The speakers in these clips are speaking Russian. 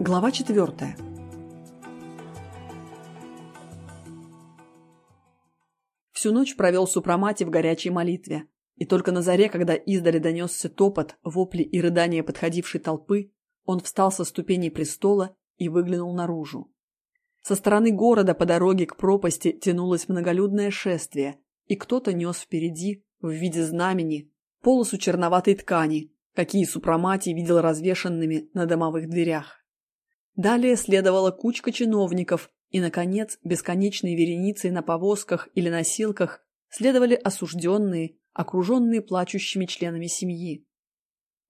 Глава четвертая. Всю ночь провел Супрамати в горячей молитве, и только на заре, когда издали донесся топот, вопли и рыдания подходившей толпы, он встал со ступеней престола и выглянул наружу. Со стороны города по дороге к пропасти тянулось многолюдное шествие, и кто-то нес впереди, в виде знамени, полосу черноватой ткани, какие Супрамати видел развешанными на домовых дверях. Далее следовала кучка чиновников, и, наконец, бесконечной вереницей на повозках или носилках следовали осужденные, окруженные плачущими членами семьи.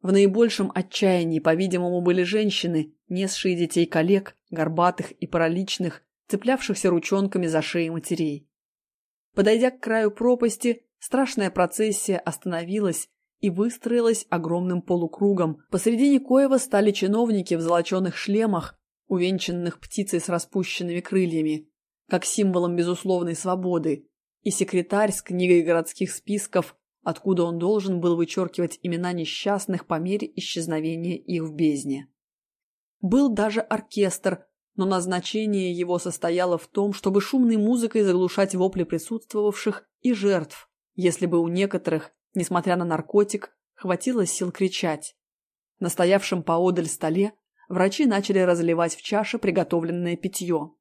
В наибольшем отчаянии, по-видимому, были женщины, несшие детей коллег, горбатых и параличных, цеплявшихся ручонками за шеи матерей. Подойдя к краю пропасти, страшная процессия остановилась и выстроилась огромным полукругом, посредине коего стали чиновники в золоченых шлемах, увенчанных птицей с распущенными крыльями, как символом безусловной свободы, и секретарь с книгой городских списков, откуда он должен был вычеркивать имена несчастных по мере исчезновения их в бездне. Был даже оркестр, но назначение его состояло в том, чтобы шумной музыкой заглушать вопли присутствовавших и жертв, если бы у некоторых, несмотря на наркотик, хватило сил кричать. На стоявшем поодаль столе врачи начали разливать в чаши приготовленное питье.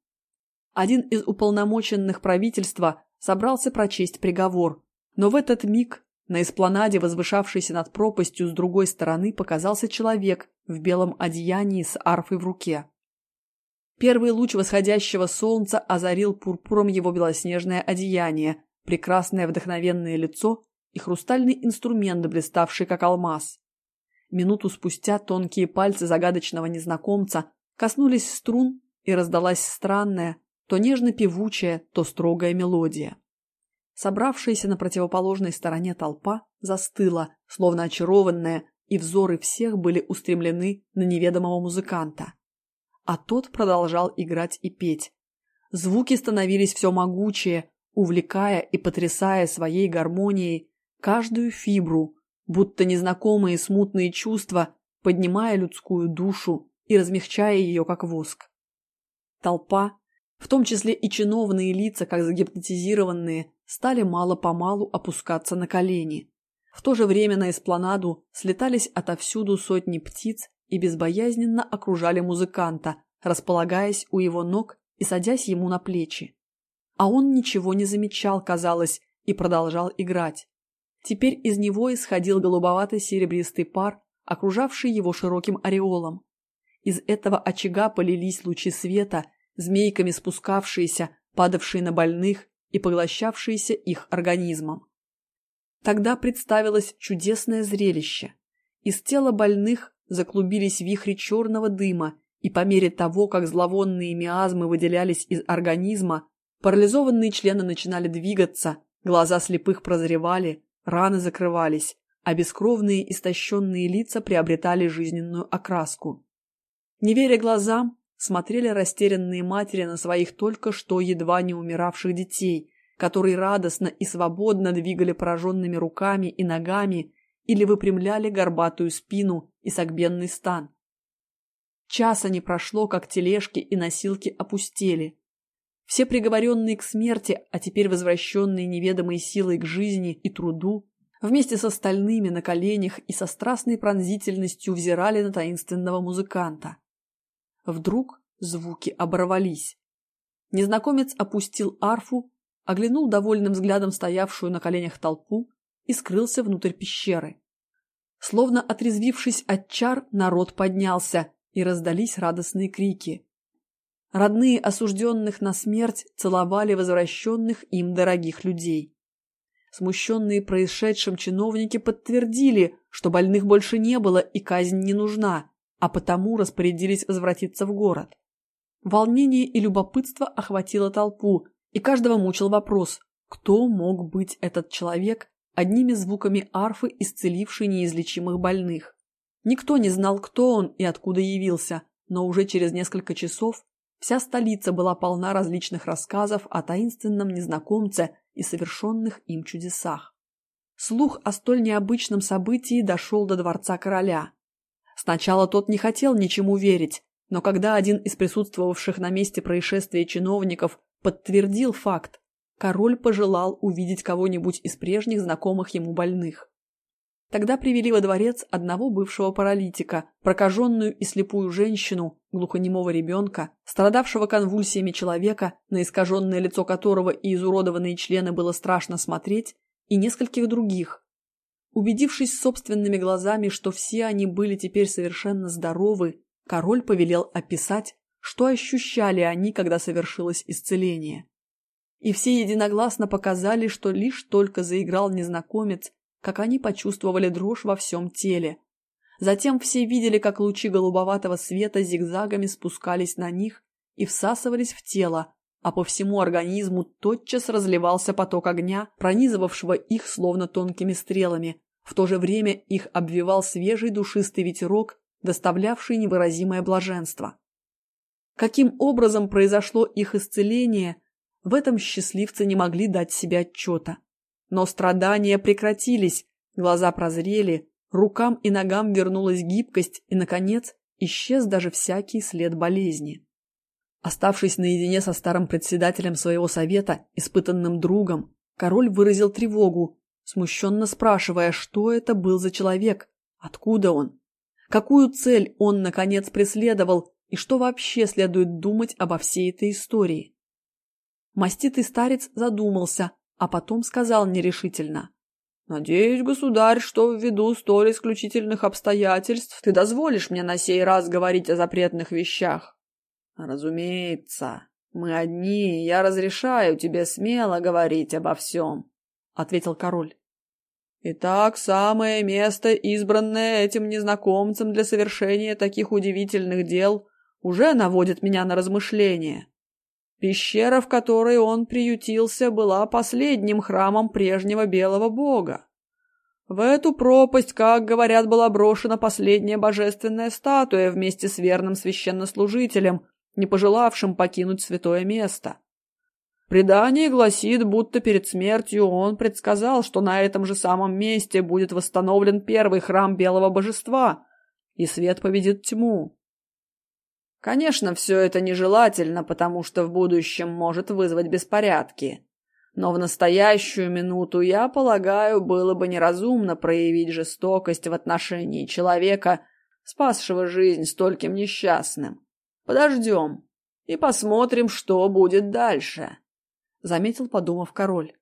Один из уполномоченных правительства собрался прочесть приговор, но в этот миг на эспланаде, возвышавшейся над пропастью с другой стороны, показался человек в белом одеянии с арфой в руке. Первый луч восходящего солнца озарил пурпуром его белоснежное одеяние, прекрасное вдохновенное лицо и хрустальный инструмент, блиставший как алмаз. Минуту спустя тонкие пальцы загадочного незнакомца коснулись струн, и раздалась странная, то нежно-певучая, то строгая мелодия. Собравшаяся на противоположной стороне толпа застыла, словно очарованная, и взоры всех были устремлены на неведомого музыканта. А тот продолжал играть и петь. Звуки становились все могучее, увлекая и потрясая своей гармонией каждую фибру, будто незнакомые смутные чувства, поднимая людскую душу и размягчая ее, как воск. Толпа, в том числе и чиновные лица, как загипнотизированные, стали мало-помалу опускаться на колени. В то же время на эспланаду слетались отовсюду сотни птиц и безбоязненно окружали музыканта, располагаясь у его ног и садясь ему на плечи. А он ничего не замечал, казалось, и продолжал играть. Теперь из него исходил голубовато-серебристый пар, окружавший его широким ореолом. Из этого очага полились лучи света, змейками спускавшиеся, падавшие на больных и поглощавшиеся их организмом. Тогда представилось чудесное зрелище. Из тела больных заклубились вихри черного дыма, и по мере того, как зловонные миазмы выделялись из организма, парализованные члены начинали двигаться, глаза слепых прозревали, Раны закрывались, а бескровные истощенные лица приобретали жизненную окраску. Не веря глазам, смотрели растерянные матери на своих только что едва не умиравших детей, которые радостно и свободно двигали пораженными руками и ногами или выпрямляли горбатую спину и согбенный стан. Часа не прошло, как тележки и носилки опустели. Все приговоренные к смерти, а теперь возвращенные неведомой силой к жизни и труду, вместе с остальными на коленях и со страстной пронзительностью взирали на таинственного музыканта. Вдруг звуки оборвались. Незнакомец опустил арфу, оглянул довольным взглядом стоявшую на коленях толпу и скрылся внутрь пещеры. Словно отрезвившись от чар, народ поднялся, и раздались радостные крики. Родные осужденных на смерть целовали возвращенных им дорогих людей. Смущенные происшедшим чиновники подтвердили, что больных больше не было и казнь не нужна, а потому распорядились возвратиться в город. Волнение и любопытство охватило толпу, и каждого мучил вопрос, кто мог быть этот человек, одними звуками арфы исцеливший неизлечимых больных. Никто не знал, кто он и откуда явился, но уже через несколько часов Вся столица была полна различных рассказов о таинственном незнакомце и совершенных им чудесах. Слух о столь необычном событии дошел до дворца короля. Сначала тот не хотел ничему верить, Но когда один из присутствовавших на месте происшествия чиновников подтвердил факт, король пожелал увидеть кого-нибудь из прежних знакомых ему больных. Тогда привели во дворец одного бывшего паралитика, прокаженную и слепую женщину, глухонемого ребенка, страдавшего конвульсиями человека, на искаженное лицо которого и изуродованные члены было страшно смотреть, и нескольких других. Убедившись собственными глазами, что все они были теперь совершенно здоровы, король повелел описать, что ощущали они, когда совершилось исцеление. И все единогласно показали, что лишь только заиграл незнакомец, как они почувствовали дрожь во всем теле. Затем все видели, как лучи голубоватого света зигзагами спускались на них и всасывались в тело, а по всему организму тотчас разливался поток огня, пронизывавшего их словно тонкими стрелами. В то же время их обвивал свежий душистый ветерок, доставлявший невыразимое блаженство. Каким образом произошло их исцеление, в этом счастливцы не могли дать себе отчета. Но страдания прекратились, глаза прозрели, рукам и ногам вернулась гибкость и, наконец, исчез даже всякий след болезни. Оставшись наедине со старым председателем своего совета, испытанным другом, король выразил тревогу, смущенно спрашивая, что это был за человек, откуда он, какую цель он, наконец, преследовал и что вообще следует думать обо всей этой истории. Маститый старец задумался, а потом сказал нерешительно. «Надеюсь, государь, что ввиду столь исключительных обстоятельств ты дозволишь мне на сей раз говорить о запретных вещах». «Разумеется. Мы одни, я разрешаю тебе смело говорить обо всем», — ответил король. «Итак, самое место, избранное этим незнакомцем для совершения таких удивительных дел, уже наводит меня на размышления. Пещера, в которой он приютился, была последним храмом прежнего белого бога. В эту пропасть, как говорят, была брошена последняя божественная статуя вместе с верным священнослужителем, не пожелавшим покинуть святое место. Предание гласит, будто перед смертью он предсказал, что на этом же самом месте будет восстановлен первый храм белого божества, и свет победит тьму. Конечно, все это нежелательно, потому что в будущем может вызвать беспорядки. Но в настоящую минуту, я полагаю, было бы неразумно проявить жестокость в отношении человека, спасшего жизнь стольким несчастным. Подождем и посмотрим, что будет дальше», — заметил, подумав король.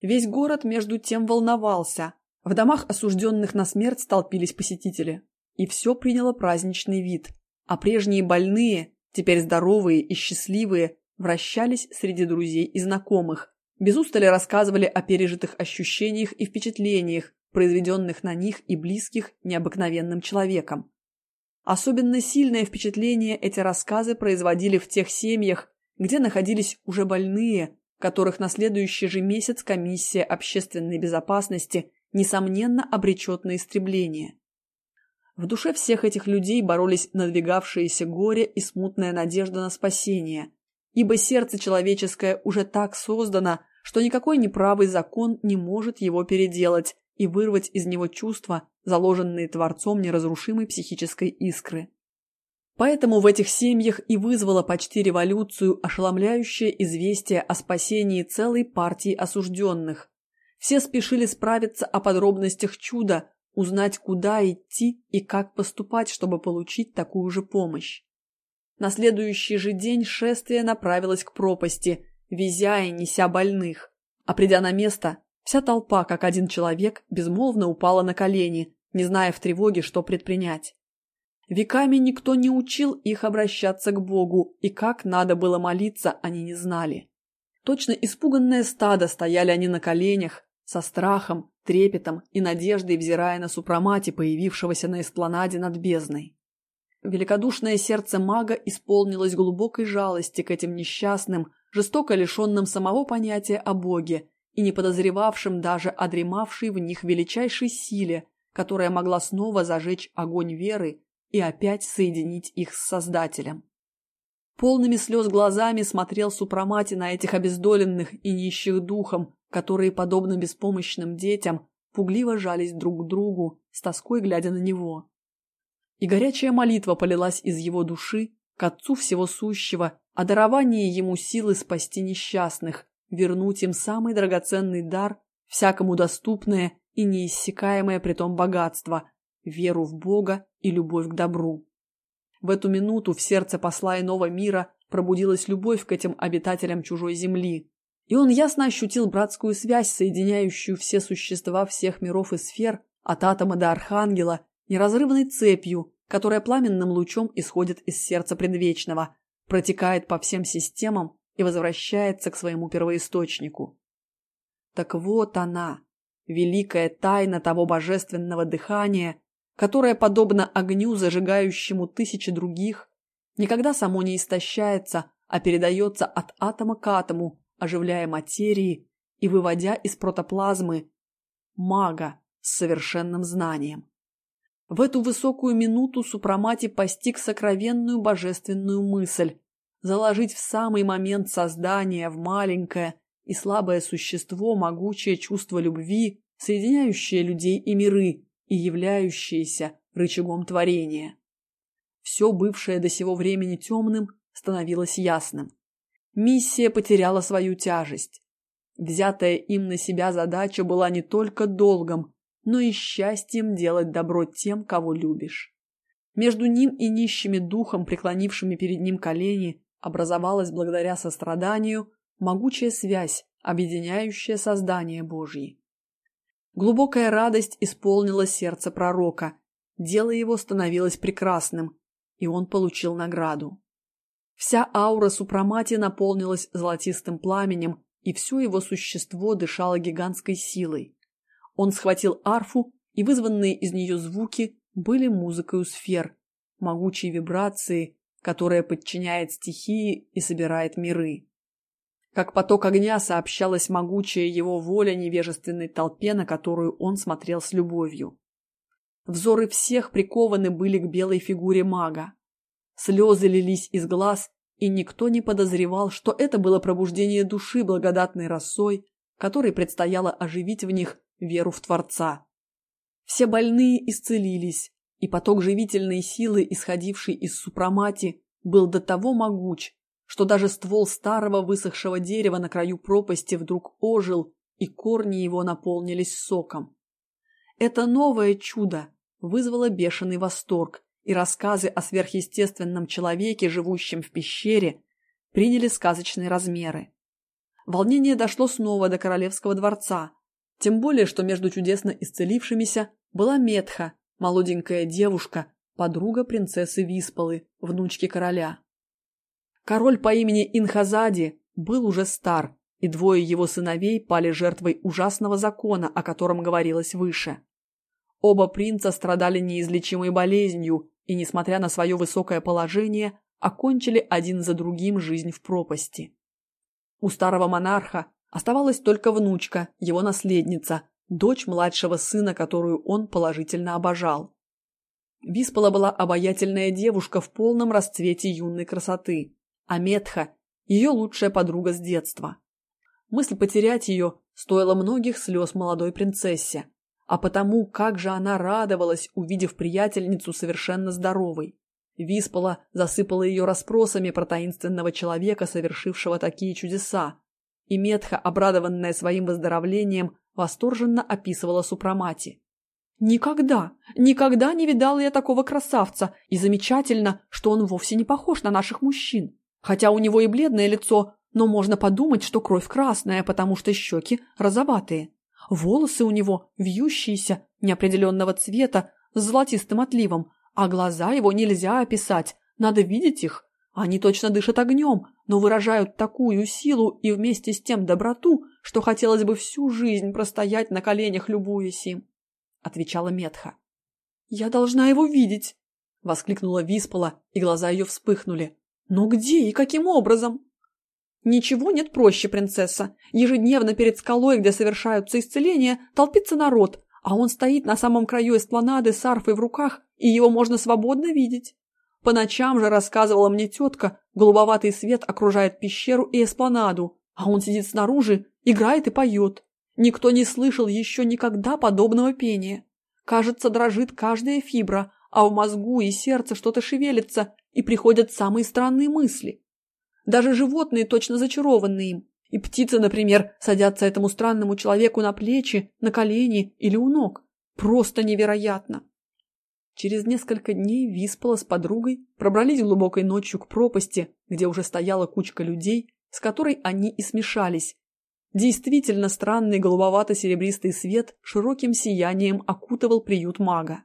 Весь город между тем волновался. В домах осужденных на смерть столпились посетители. И все приняло праздничный вид — а прежние больные, теперь здоровые и счастливые, вращались среди друзей и знакомых, без устали рассказывали о пережитых ощущениях и впечатлениях, произведенных на них и близких необыкновенным человеком. Особенно сильное впечатление эти рассказы производили в тех семьях, где находились уже больные, которых на следующий же месяц комиссия общественной безопасности несомненно обречет на истребление. В душе всех этих людей боролись надвигавшиеся горе и смутная надежда на спасение, ибо сердце человеческое уже так создано, что никакой неправый закон не может его переделать и вырвать из него чувства, заложенные Творцом неразрушимой психической искры. Поэтому в этих семьях и вызвало почти революцию ошеломляющее известие о спасении целой партии осужденных. Все спешили справиться о подробностях чуда, узнать, куда идти и как поступать, чтобы получить такую же помощь. На следующий же день шествие направилось к пропасти, везя и неся больных. А придя на место, вся толпа, как один человек, безмолвно упала на колени, не зная в тревоге, что предпринять. Веками никто не учил их обращаться к Богу, и как надо было молиться, они не знали. Точно испуганное стадо стояли они на коленях, со страхом, трепетом и надеждой взирая на супромати, появившегося на эспланаде над бездной. Великодушное сердце мага исполнилось глубокой жалости к этим несчастным, жестоко лишенным самого понятия о Боге и не подозревавшим даже о в них величайшей силе, которая могла снова зажечь огонь веры и опять соединить их с Создателем. Полными слез глазами смотрел Супромати на этих обездоленных и нищих духом, которые, подобно беспомощным детям, пугливо жались друг к другу, с тоской глядя на него. и горячая молитва полилась из его души к Отцу Всего Сущего о даровании ему силы спасти несчастных, вернуть им самый драгоценный дар, всякому доступное и неиссякаемое притом богатство – веру в Бога и любовь к добру. В эту минуту в сердце посла иного мира пробудилась любовь к этим обитателям чужой земли, и он ясно ощутил братскую связь, соединяющую все существа всех миров и сфер, от атома до архангела, неразрывной цепью, которая пламенным лучом исходит из сердца предвечного, протекает по всем системам и возвращается к своему первоисточнику. Так вот она, великая тайна того божественного дыхания, которое, подобно огню, зажигающему тысячи других, никогда само не истощается, а передается от атома к атому, оживляя материи и выводя из протоплазмы мага с совершенным знанием. В эту высокую минуту Супрамати постиг сокровенную божественную мысль заложить в самый момент создания в маленькое и слабое существо могучее чувство любви, соединяющее людей и миры и являющееся рычагом творения. Все бывшее до сего времени темным становилось ясным. Миссия потеряла свою тяжесть. Взятая им на себя задача была не только долгом, но и счастьем делать добро тем, кого любишь. Между ним и нищими духом, преклонившими перед ним колени, образовалась благодаря состраданию могучая связь, объединяющая создание Божье. Глубокая радость исполнила сердце пророка, дело его становилось прекрасным, и он получил награду. Вся аура Супрамати наполнилась золотистым пламенем, и все его существо дышало гигантской силой. Он схватил арфу, и вызванные из нее звуки были музыкой сфер, могучей вибрации, которая подчиняет стихии и собирает миры. Как поток огня сообщалась могучая его воля невежественной толпе, на которую он смотрел с любовью. Взоры всех прикованы были к белой фигуре мага. Слезы лились из глаз, и никто не подозревал, что это было пробуждение души благодатной росой, которой предстояло оживить в них веру в Творца. Все больные исцелились, и поток живительной силы, исходивший из супрамати, был до того могуч, что даже ствол старого высохшего дерева на краю пропасти вдруг ожил, и корни его наполнились соком. Это новое чудо вызвало бешеный восторг, и рассказы о сверхъестественном человеке, живущем в пещере, приняли сказочные размеры. Волнение дошло снова до королевского дворца, тем более, что между чудесно исцелившимися была Метха, молоденькая девушка, подруга принцессы Виспалы, внучки короля. Король по имени Инхазади был уже стар, и двое его сыновей пали жертвой ужасного закона, о котором говорилось выше. Оба принца страдали неизлечимой болезнью и, несмотря на свое высокое положение, окончили один за другим жизнь в пропасти. У старого монарха оставалась только внучка, его наследница, дочь младшего сына, которую он положительно обожал. Виспала была обаятельная девушка в полном расцвете юной красоты, а Метха – ее лучшая подруга с детства. Мысль потерять ее стоила многих слез молодой принцессе, а потому как же она радовалась, увидев приятельницу совершенно здоровой. Виспала засыпала ее расспросами про таинственного человека, совершившего такие чудеса, и Метха, обрадованная своим выздоровлением, восторженно описывала Супрамати. «Никогда, никогда не видала я такого красавца, и замечательно, что он вовсе не похож на наших мужчин. Хотя у него и бледное лицо, но можно подумать, что кровь красная, потому что щеки розоватые. Волосы у него вьющиеся, неопределенного цвета, с золотистым отливом, а глаза его нельзя описать, надо видеть их. Они точно дышат огнем, но выражают такую силу и вместе с тем доброту, что хотелось бы всю жизнь простоять на коленях, любуясь им», — отвечала Метха. «Я должна его видеть!» — воскликнула Виспала, и глаза ее вспыхнули. «Но где и каким образом?» «Ничего нет проще, принцесса. Ежедневно перед скалой, где совершаются исцеления, толпится народ, а он стоит на самом краю эспланады с арфой в руках, и его можно свободно видеть. По ночам же рассказывала мне тетка, голубоватый свет окружает пещеру и эспланаду, а он сидит снаружи, играет и поет. Никто не слышал еще никогда подобного пения. Кажется, дрожит каждая фибра, а в мозгу и сердце что-то шевелится, и приходят самые странные мысли. Даже животные точно зачарованы им. И птицы, например, садятся этому странному человеку на плечи, на колени или у ног. Просто невероятно. Через несколько дней Виспала с подругой пробрались глубокой ночью к пропасти, где уже стояла кучка людей, с которой они и смешались. Действительно странный голубовато-серебристый свет широким сиянием окутывал приют мага.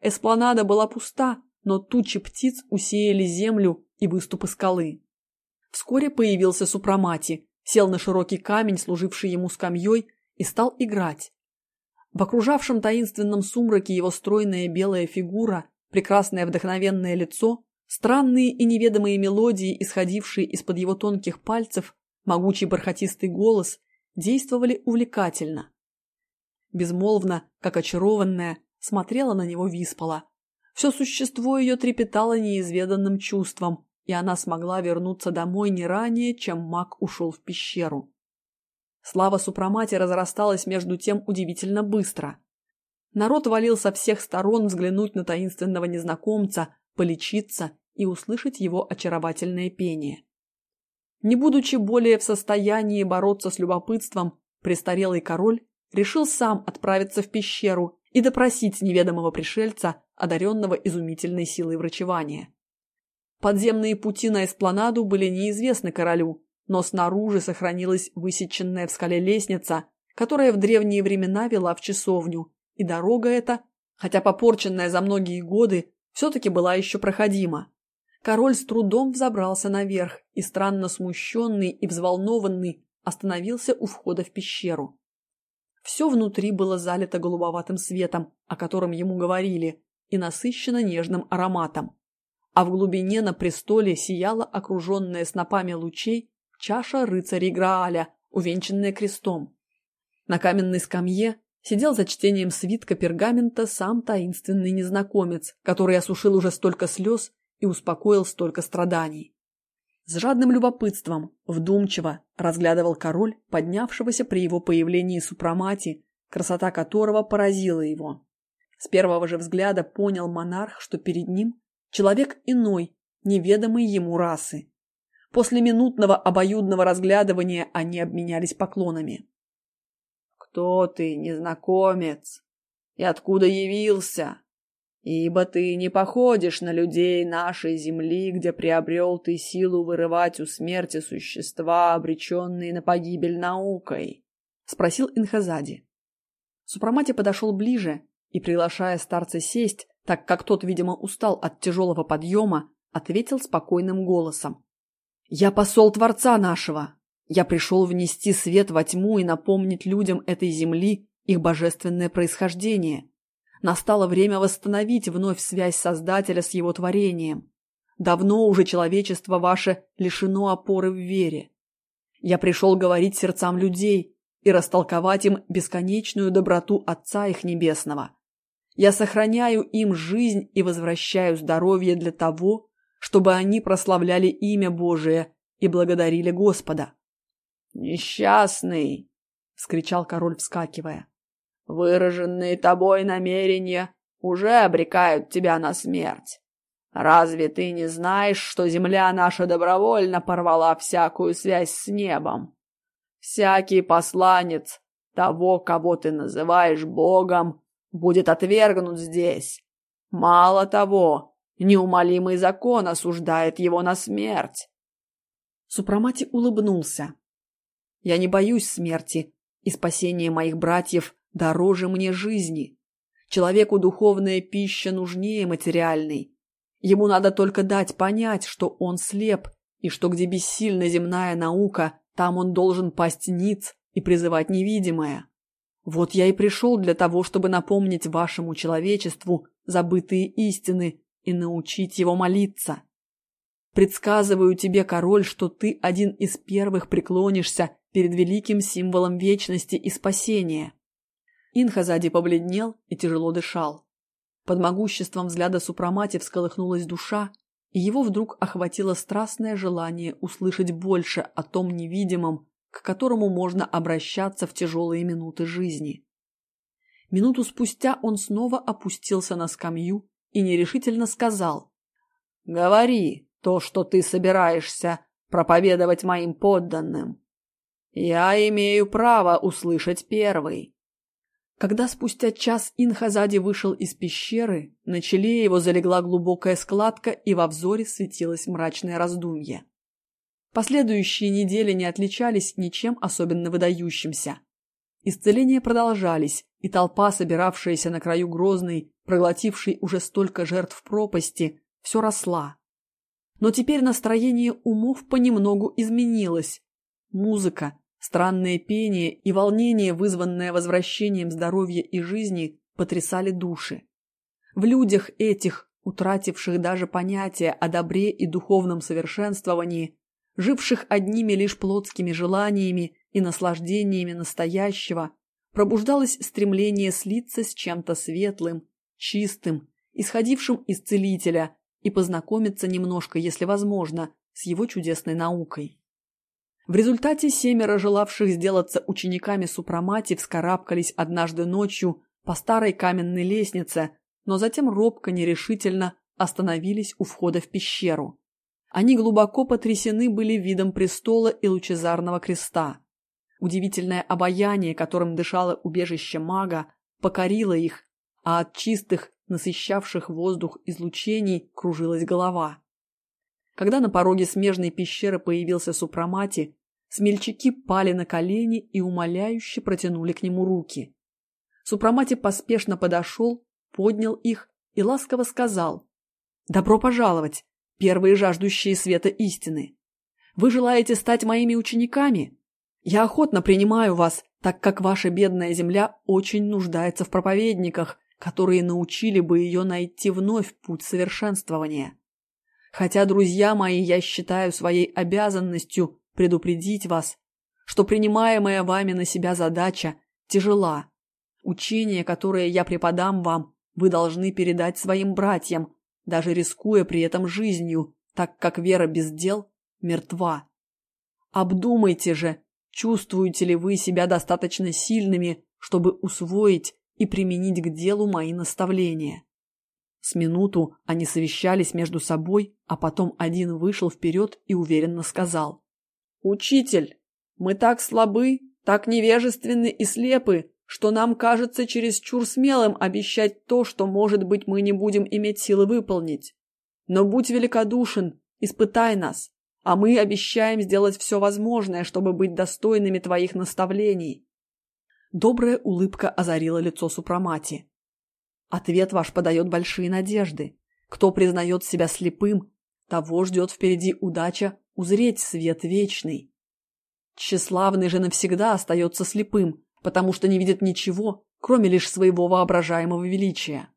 Эспланада была пуста, но тучи птиц усеяли землю и выступы скалы. Вскоре появился Супрамати, сел на широкий камень, служивший ему скамьей, и стал играть. В окружавшем таинственном сумраке его стройная белая фигура, прекрасное вдохновенное лицо, странные и неведомые мелодии, исходившие из-под его тонких пальцев, могучий бархатистый голос, действовали увлекательно. Безмолвно, как очарованная, смотрела на него Виспала. Все существо ее трепетало неизведанным чувством, и она смогла вернуться домой не ранее, чем маг ушел в пещеру. Слава Супрамати разрасталась между тем удивительно быстро. Народ валил со всех сторон взглянуть на таинственного незнакомца, полечиться и услышать его очаровательное пение. Не будучи более в состоянии бороться с любопытством, престарелый король решил сам отправиться в пещеру и допросить неведомого пришельца, одаренного изумительной силой врачевания. Подземные пути на эспланаду были неизвестны королю, но снаружи сохранилась высеченная в скале лестница, которая в древние времена вела в часовню, и дорога эта, хотя попорченная за многие годы, все-таки была еще проходима. Король с трудом взобрался наверх и, странно смущенный и взволнованный, остановился у входа в пещеру. Все внутри было залито голубоватым светом, о котором ему говорили, и насыщено нежным ароматом. А в глубине на престоле сияла окруженная снопами лучей чаша рыцарей Грааля, увенчанная крестом. На каменной скамье сидел за чтением свитка пергамента сам таинственный незнакомец, который осушил уже столько слез и успокоил столько страданий. С жадным любопытством, вдумчиво разглядывал король, поднявшегося при его появлении супрамати, красота которого поразила его. С первого же взгляда понял монарх, что перед ним человек иной, неведомый ему расы. После минутного обоюдного разглядывания они обменялись поклонами. «Кто ты, незнакомец? И откуда явился? Ибо ты не походишь на людей нашей земли, где приобрел ты силу вырывать у смерти существа, обреченные на погибель наукой», — спросил Инхазади. Супрамати подошел ближе и, приглашая старца сесть, так как тот, видимо, устал от тяжелого подъема, ответил спокойным голосом. «Я посол Творца нашего. Я пришел внести свет во тьму и напомнить людям этой земли их божественное происхождение. Настало время восстановить вновь связь Создателя с его творением. Давно уже человечество ваше лишено опоры в вере. Я пришел говорить сердцам людей и растолковать им бесконечную доброту Отца их Небесного. Я сохраняю им жизнь и возвращаю здоровье для того, чтобы они прославляли имя Божие и благодарили Господа. «Несчастный!» — вскричал король, вскакивая. «Выраженные тобой намерения уже обрекают тебя на смерть. Разве ты не знаешь, что земля наша добровольно порвала всякую связь с небом? Всякий посланец того, кого ты называешь Богом, будет отвергнут здесь. Мало того, Неумолимый закон осуждает его на смерть. Супрамати улыбнулся. Я не боюсь смерти, и спасение моих братьев дороже мне жизни. Человеку духовная пища нужнее материальной. Ему надо только дать понять, что он слеп, и что где бессильна земная наука, там он должен пасть ниц и призывать невидимое. Вот я и пришел для того, чтобы напомнить вашему человечеству забытые истины и научить его молиться. Предсказываю тебе, король, что ты один из первых преклонишься перед великим символом вечности и спасения. Инхазади побледнел и тяжело дышал. Под могуществом взгляда супрамати всколыхнулась душа, и его вдруг охватило страстное желание услышать больше о том невидимом, к которому можно обращаться в тяжелые минуты жизни. Минуту спустя он снова опустился на скамью и нерешительно сказал. «Говори то, что ты собираешься проповедовать моим подданным. Я имею право услышать первый». Когда спустя час Инхазади вышел из пещеры, на челе его залегла глубокая складка и во взоре светилось мрачное раздумье. Последующие недели не отличались ничем особенно выдающимся. Исцеления продолжались, и толпа, собиравшаяся на краю Грозной, проглотившей уже столько жертв пропасти, все росла. Но теперь настроение умов понемногу изменилось. Музыка, странное пение и волнение, вызванное возвращением здоровья и жизни, потрясали души. В людях этих, утративших даже понятие о добре и духовном совершенствовании, живших одними лишь плотскими желаниями и наслаждениями настоящего, пробуждалось стремление слиться с чем-то светлым, чистым, исходившим из целителя, и познакомиться немножко, если возможно, с его чудесной наукой. В результате семеро желавших сделаться учениками Супрамати вскарабкались однажды ночью по старой каменной лестнице, но затем робко, нерешительно остановились у входа в пещеру. Они глубоко потрясены были видом престола и лучезарного креста. Удивительное обаяние, которым дышало убежище мага, покорило их, а от чистых, насыщавших воздух излучений кружилась голова. Когда на пороге смежной пещеры появился Супрамати, смельчаки пали на колени и умоляюще протянули к нему руки. Супрамати поспешно подошел, поднял их и ласково сказал «Добро пожаловать, первые жаждущие света истины! Вы желаете стать моими учениками? Я охотно принимаю вас, так как ваша бедная земля очень нуждается в проповедниках, которые научили бы ее найти вновь путь совершенствования. Хотя, друзья мои, я считаю своей обязанностью предупредить вас, что принимаемая вами на себя задача тяжела. Учение, которое я преподам вам, вы должны передать своим братьям, даже рискуя при этом жизнью, так как вера без дел мертва. Обдумайте же, Чувствуете ли вы себя достаточно сильными, чтобы усвоить и применить к делу мои наставления? С минуту они совещались между собой, а потом один вышел вперед и уверенно сказал. «Учитель, мы так слабы, так невежественны и слепы, что нам кажется чересчур смелым обещать то, что, может быть, мы не будем иметь силы выполнить. Но будь великодушен, испытай нас, а мы обещаем сделать все возможное, чтобы быть достойными твоих наставлений. Добрая улыбка озарила лицо Супрамати. Ответ ваш подает большие надежды. Кто признает себя слепым, того ждет впереди удача узреть свет вечный. Тщеславный же навсегда остается слепым, потому что не видит ничего, кроме лишь своего воображаемого величия.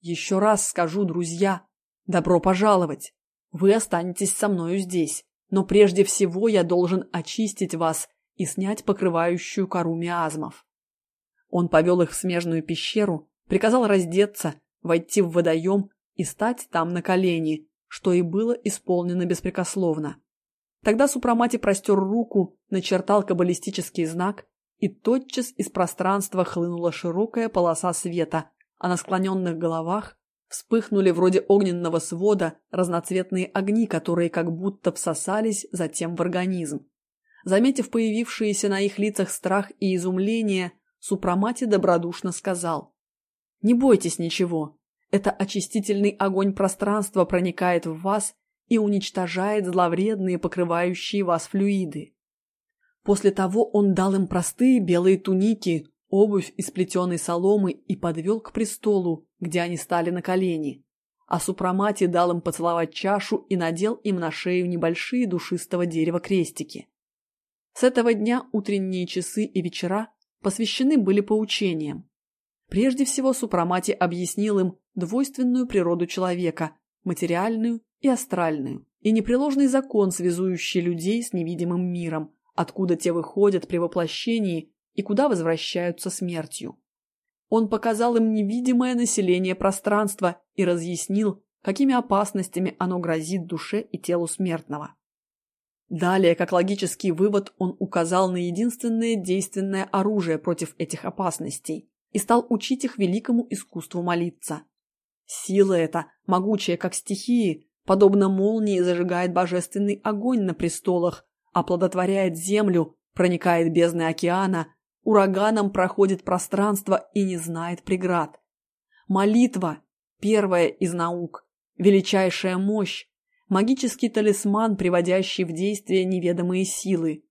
Еще раз скажу, друзья, добро пожаловать! Вы останетесь со мною здесь, но прежде всего я должен очистить вас и снять покрывающую кору миазмов. Он повел их в смежную пещеру, приказал раздеться, войти в водоем и стать там на колени, что и было исполнено беспрекословно. Тогда Супрамати простер руку, начертал каббалистический знак, и тотчас из пространства хлынула широкая полоса света, а на склоненных головах Вспыхнули вроде огненного свода разноцветные огни, которые как будто всосались затем в организм. Заметив появившиеся на их лицах страх и изумление, Супрамати добродушно сказал. «Не бойтесь ничего. Это очистительный огонь пространства проникает в вас и уничтожает зловредные покрывающие вас флюиды». После того он дал им простые белые туники, обувь из плетеной соломы и подвел к престолу, где они стали на колени. А Супрамати дал им поцеловать чашу и надел им на шею небольшие душистого дерева крестики. С этого дня утренние часы и вечера посвящены были поучениям. Прежде всего Супрамати объяснил им двойственную природу человека, материальную и астральную, и непреложный закон, связующий людей с невидимым миром, откуда те выходят при воплощении и куда возвращаются смертью. Он показал им невидимое население пространства и разъяснил, какими опасностями оно грозит душе и телу смертного. Далее, как логический вывод, он указал на единственное действенное оружие против этих опасностей и стал учить их великому искусству молиться. Сила эта, могучая как стихии, подобно молнии зажигает божественный огонь на престолах, оплодотворяет землю, проникает бездны океана, ураганом проходит пространство и не знает преград. Молитва – первая из наук, величайшая мощь, магический талисман, приводящий в действие неведомые силы.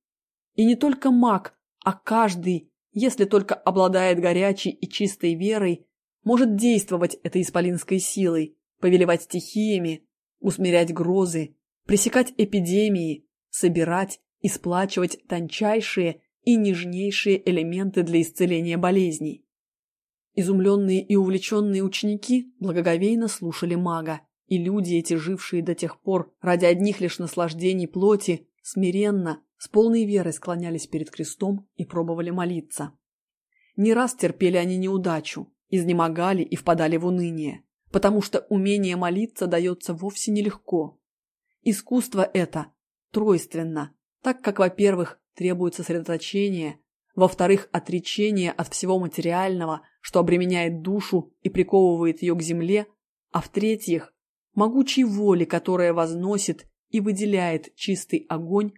И не только маг, а каждый, если только обладает горячей и чистой верой, может действовать этой исполинской силой, повелевать стихиями, усмирять грозы, пресекать эпидемии, собирать и сплачивать тончайшие и нежнейшие элементы для исцеления болезней. Изумленные и увлеченные ученики благоговейно слушали мага, и люди эти, жившие до тех пор ради одних лишь наслаждений плоти, смиренно, с полной верой склонялись перед крестом и пробовали молиться. Не раз терпели они неудачу, изнемогали и впадали в уныние, потому что умение молиться дается вовсе нелегко. Искусство это тройственно, так как, во-первых, требует сосредоточения, во-вторых, отречение от всего материального, что обременяет душу и приковывает ее к земле, а в-третьих, могучей воли, которая возносит и выделяет чистый огонь,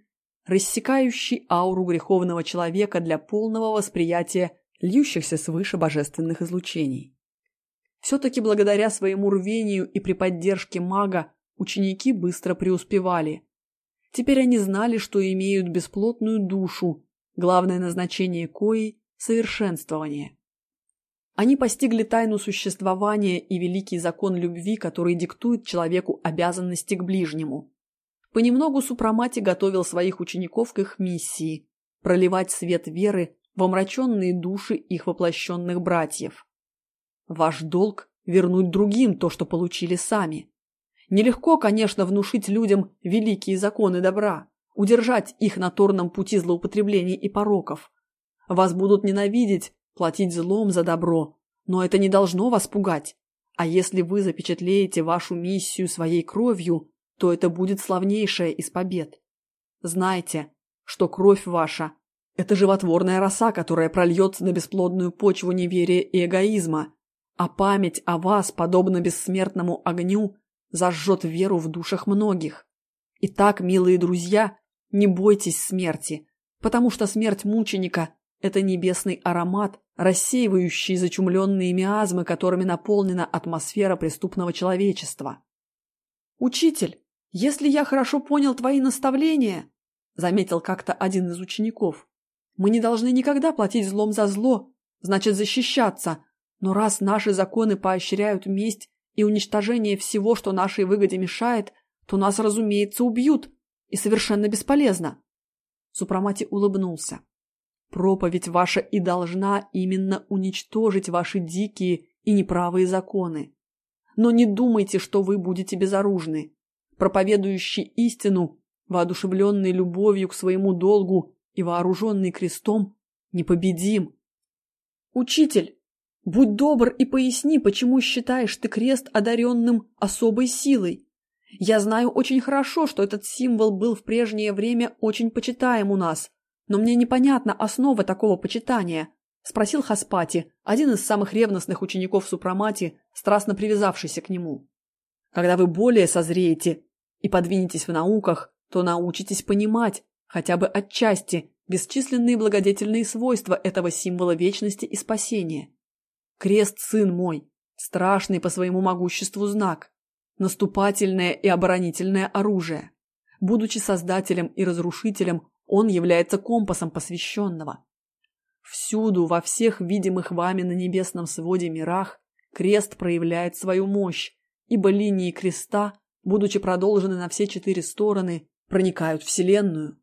рассекающий ауру греховного человека для полного восприятия льющихся свыше божественных излучений. Все-таки благодаря своему рвению и при поддержке мага ученики быстро преуспевали. Теперь они знали, что имеют бесплотную душу, главное назначение кои – совершенствование. Они постигли тайну существования и великий закон любви, который диктует человеку обязанности к ближнему. Понемногу Супрамати готовил своих учеников к их миссии – проливать свет веры в омраченные души их воплощенных братьев. Ваш долг – вернуть другим то, что получили сами. Нелегко, конечно, внушить людям великие законы добра, удержать их на торном пути злоупотреблений и пороков. Вас будут ненавидеть, платить злом за добро, но это не должно вас пугать. А если вы запечатлеете вашу миссию своей кровью, то это будет славнейшая из побед. Знайте, что кровь ваша – это животворная роса, которая прольется на бесплодную почву неверия и эгоизма, а память о вас, подобно бессмертному огню, зажжет веру в душах многих. Итак, милые друзья, не бойтесь смерти, потому что смерть мученика это небесный аромат, рассеивающий зачумленные миазмы, которыми наполнена атмосфера преступного человечества. «Учитель, если я хорошо понял твои наставления», — заметил как-то один из учеников, «мы не должны никогда платить злом за зло, значит защищаться, но раз наши законы поощряют месть и уничтожение всего, что нашей выгоде мешает, то нас, разумеется, убьют, и совершенно бесполезно». Супрамати улыбнулся. Проповедь ваша и должна именно уничтожить ваши дикие и неправые законы. Но не думайте, что вы будете безоружны. Проповедующий истину, воодушевленный любовью к своему долгу и вооруженный крестом, непобедим. Учитель, будь добр и поясни, почему считаешь ты крест одаренным особой силой. Я знаю очень хорошо, что этот символ был в прежнее время очень почитаем у нас, но мне непонятна основа такого почитания, спросил Хаспати, один из самых ревностных учеников Супрамати, страстно привязавшийся к нему. Когда вы более созреете и подвинетесь в науках, то научитесь понимать, хотя бы отчасти, бесчисленные благодетельные свойства этого символа вечности и спасения. Крест, сын мой, страшный по своему могуществу знак, наступательное и оборонительное оружие. Будучи создателем и разрушителем, он является компасом посвященного. Всюду, во всех видимых вами на небесном своде мирах, крест проявляет свою мощь, ибо линии креста, будучи продолжены на все четыре стороны, проникают в Вселенную.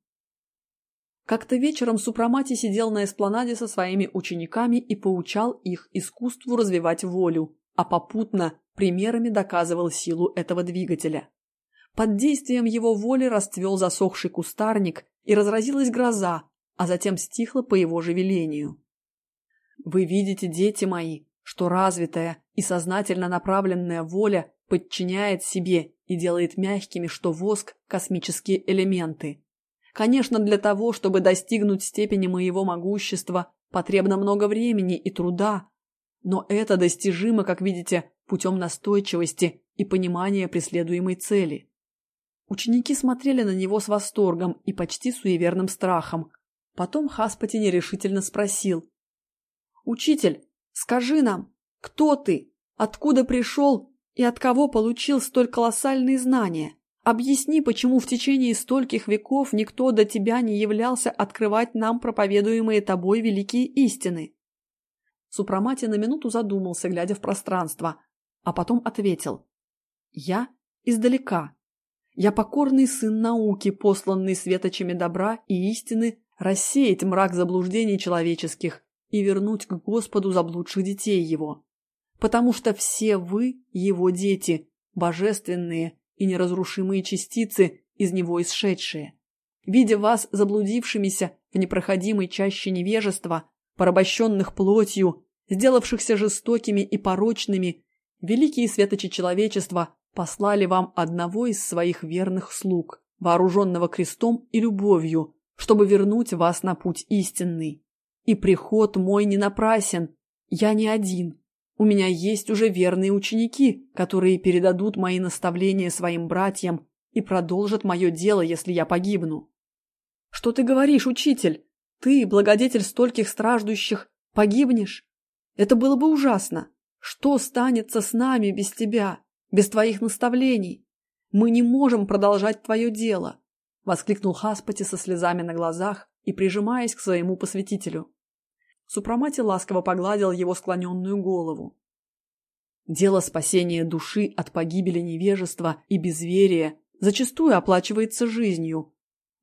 Как-то вечером Супрамати сидел на эспланаде со своими учениками и поучал их искусству развивать волю, а попутно примерами доказывал силу этого двигателя. Под действием его воли расцвел засохший кустарник и разразилась гроза, а затем стихла по его же велению. Вы видите, дети мои, что развитая и сознательно направленная воля подчиняет себе и делает мягкими, что воск, космические элементы. Конечно, для того, чтобы достигнуть степени моего могущества, потребно много времени и труда, но это достижимо, как видите, путем настойчивости и понимания преследуемой цели. Ученики смотрели на него с восторгом и почти суеверным страхом. Потом Хаспати нерешительно спросил. «Учитель, скажи нам, кто ты, откуда пришел и от кого получил столь колоссальные знания? Объясни, почему в течение стольких веков никто до тебя не являлся открывать нам проповедуемые тобой великие истины?» Супрамати на минуту задумался, глядя в пространство, а потом ответил. «Я издалека. Я покорный сын науки, посланный светочами добра и истины, рассеять мрак заблуждений человеческих и вернуть к Господу заблудших детей его. Потому что все вы, его дети, божественные и неразрушимые частицы, из него исшедшие. Видя вас заблудившимися в непроходимой чаще невежества, порабощенных плотью, сделавшихся жестокими и порочными, великие светочи человечества послали вам одного из своих верных слуг, вооруженного крестом и любовью, чтобы вернуть вас на путь истинный. И приход мой не напрасен, я не один. У меня есть уже верные ученики, которые передадут мои наставления своим братьям и продолжат мое дело, если я погибну. Что ты говоришь, учитель? Ты, благодетель стольких страждущих, погибнешь? Это было бы ужасно. Что станется с нами без тебя, без твоих наставлений? Мы не можем продолжать твое дело, — воскликнул Хаспати со слезами на глазах и прижимаясь к своему посвятителю. Супрамати ласково погладил его склоненную голову. Дело спасения души от погибели невежества и безверия зачастую оплачивается жизнью.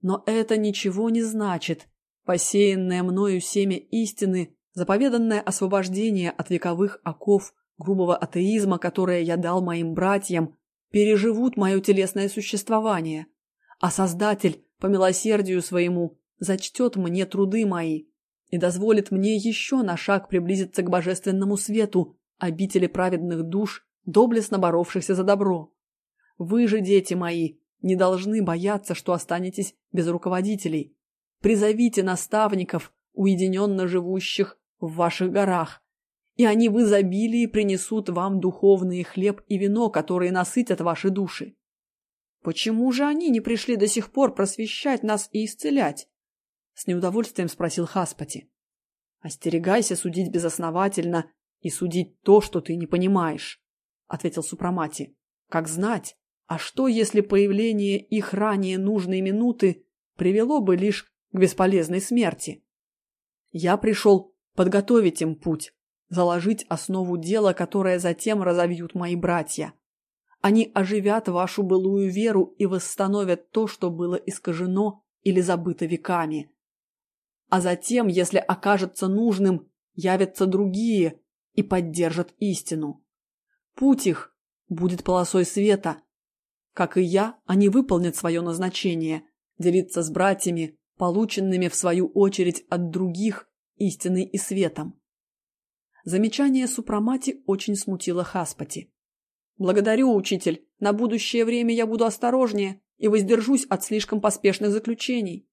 Но это ничего не значит. Посеянное мною семя истины заповеданное освобождение от вековых оков грубого атеизма, которое я дал моим братьям, переживут мое телесное существование, а Создатель, по милосердию своему, зачтет мне труды мои и дозволит мне еще на шаг приблизиться к божественному свету, обители праведных душ, доблестно боровшихся за добро. Вы же, дети мои, не должны бояться, что останетесь без руководителей. Призовите наставников, уединенно живущих в ваших горах, и они в изобилии принесут вам духовный хлеб и вино, которые насытят ваши души. Почему же они не пришли до сих пор просвещать нас и исцелять? С неудовольствием спросил Хаспати. Остерегайся судить безосновательно и судить то, что ты не понимаешь, ответил Супрамати. Как знать, а что, если появление их ранее нужной минуты привело бы лишь к бесполезной смерти? Я пришел подготовить им путь, заложить основу дела, которое затем разовьют мои братья. Они оживят вашу былую веру и восстановят то, что было искажено или забыто веками. А затем, если окажется нужным, явятся другие и поддержат истину. Путь их будет полосой света. Как и я, они выполнят свое назначение – делиться с братьями, полученными в свою очередь от других истиной и светом. Замечание Супрамати очень смутило Хаспати. «Благодарю, учитель. На будущее время я буду осторожнее и воздержусь от слишком поспешных заключений».